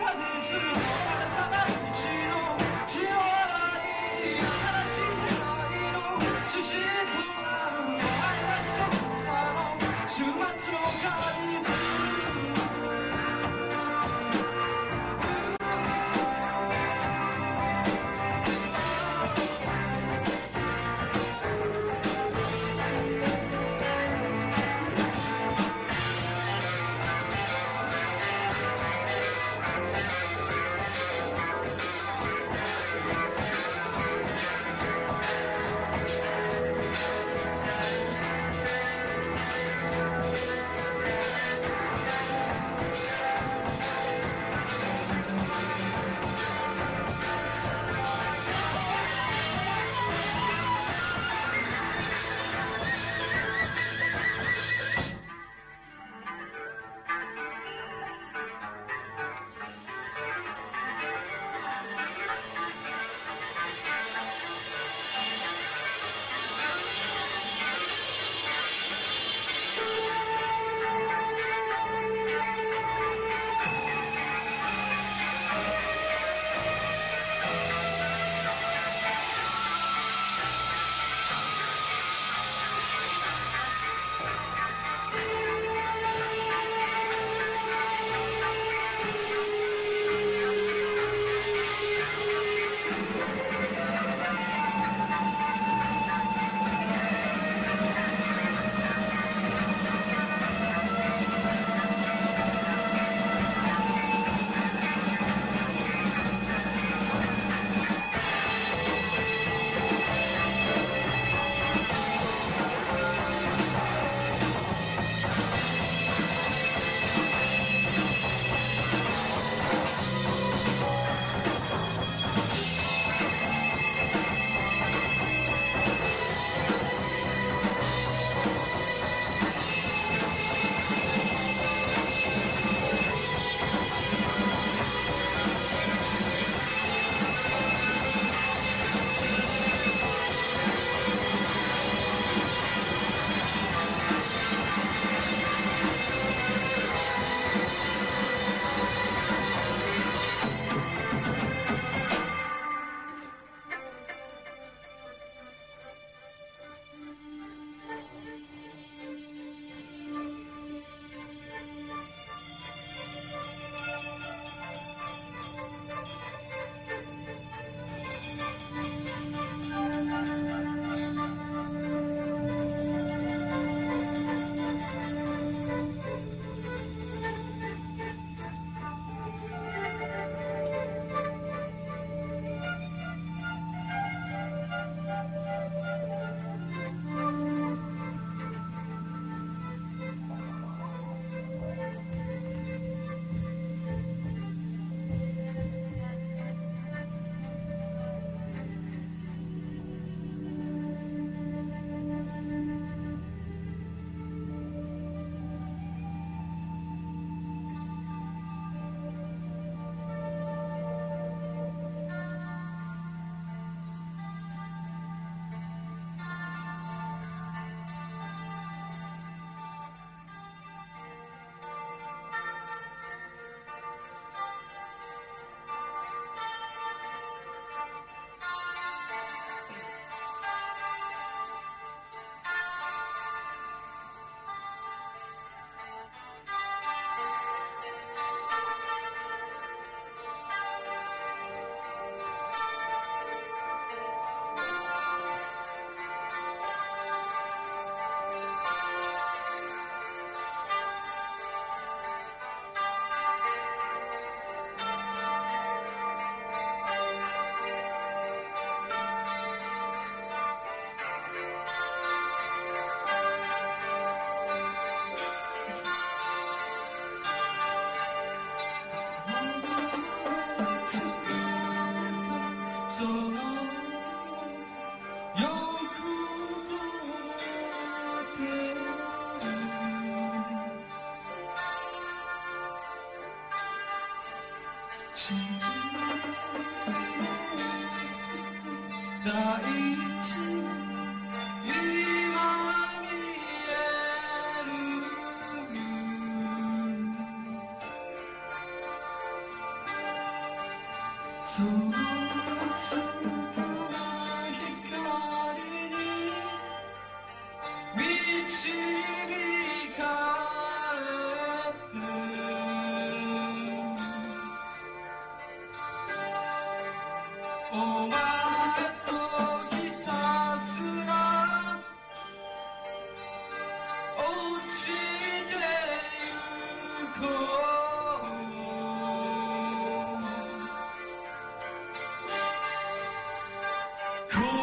这里是我。那一次。Cool.